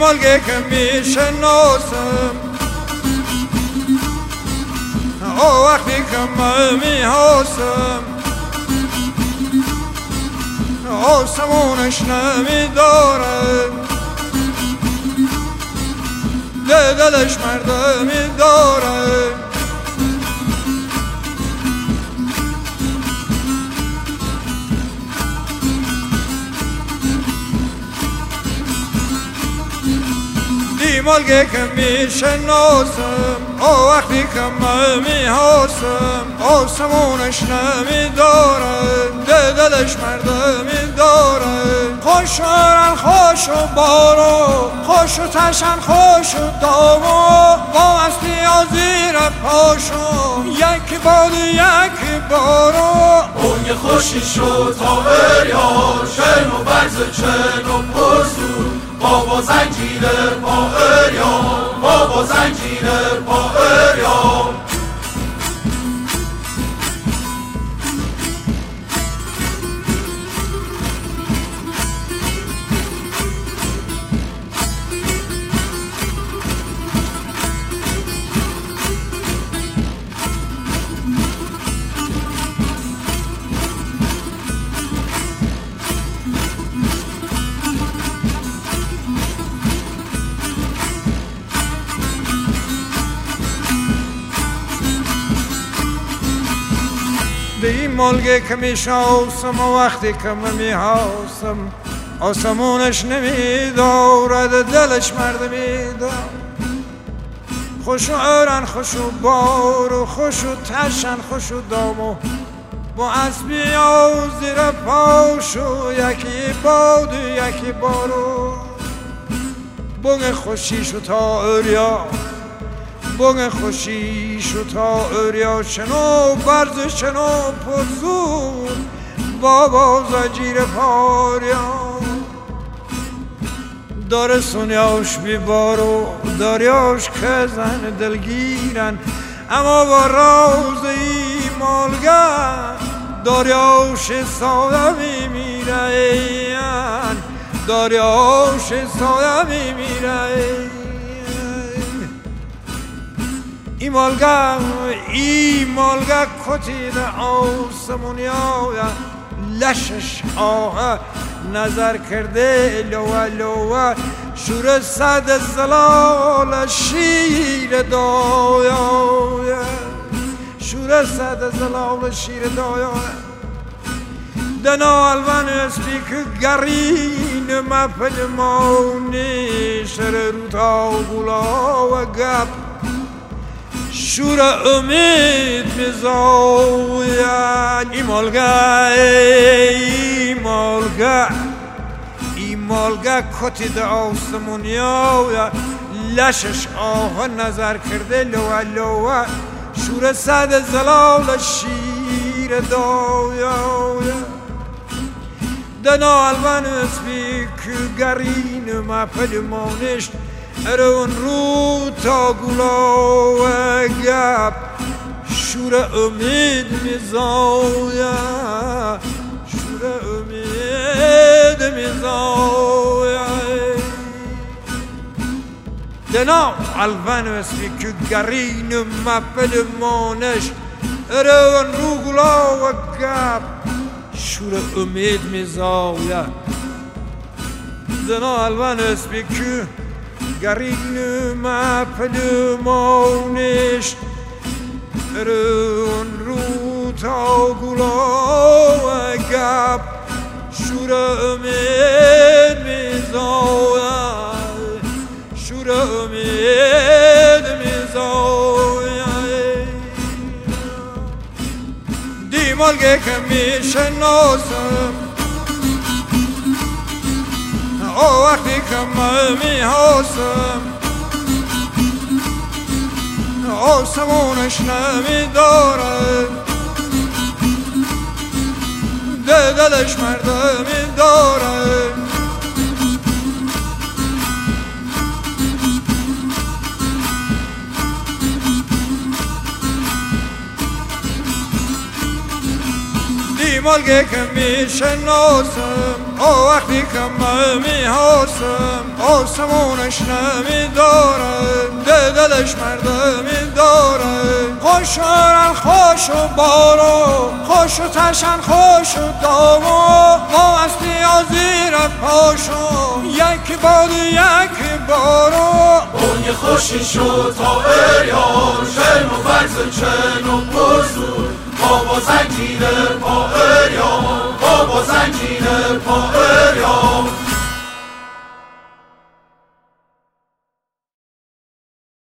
ملگه که میشناسم او وقتی که من میحاسم آسمونش نمیداره دلش مردمی داره ملگه که میشناسم او وقتی که من میحاسم آسمونش نمیداره. ده دلش مرده داره خوش آرن، خوش و بارو. خوش و تشن، خوش و دامو با استی زیر پاشو یکی باد یکی بارو. اون خوشی شد تا بریا شن و برز چن و پرسو بابا زنجیر با اریام بابا زنجیر با اریام به و وقتی که من میحاسم آسمونش نمیدارد دلش مرد میدار خوش و ارن خوش و بار و خوش و تشن، خوش و دامو با اسبی و زیر پاشو یکی باد و یکی بارو. بگه خوشیشو تا اریا. بگه خوشیشو تا اریا شنو برز شنو پرزور، بابا زجیر پاریا. داره سونیاش بیبارو داریاش که زن دلگیرن، اما با راز ای مالگن داریاش ساده میمیرن. داریاش ساده میمیرن. ای مالگا ای مالگا کتید آسمونیا لشش آه نظر کرده لوا لوا شور صد زلال شیر دایا شور صد زلال شیر دایا دنا الوان اسپیک گرین مپل مونی شر روتا گلا و گپ شور امید میزاین ای مالگا ای مالگا ای مالگا کتید آسمونیا لشش آه نظر کرده لوا لوا شور صد زلال شیر دایا دنا الوان اسبیک گرین مپل مانشت اون رو تا گلا و گپ شور امید میزایا شور امید میزایا دنا الوان اسمی که گرین مپل مانش اون رو گلا و گپ شور امید nu ma pelumonisht Run rut au gulo gap Shura med mi zoya Shura med mi zoya Di molge che mi او وقتی که من میحاسم آسمونش نمیداره دلش مردمی داره مالگه که میشناسم او وقتی که من میحاسم آسمونش نمیداره ده دلش مردمی داره خوش خوش و بارو خوش و تشن خوش و دامو ما از زیر پاشو یکی باد یکی بارو اون خوشی شد تا اریان شن و فرز چن و بزرگ. سائ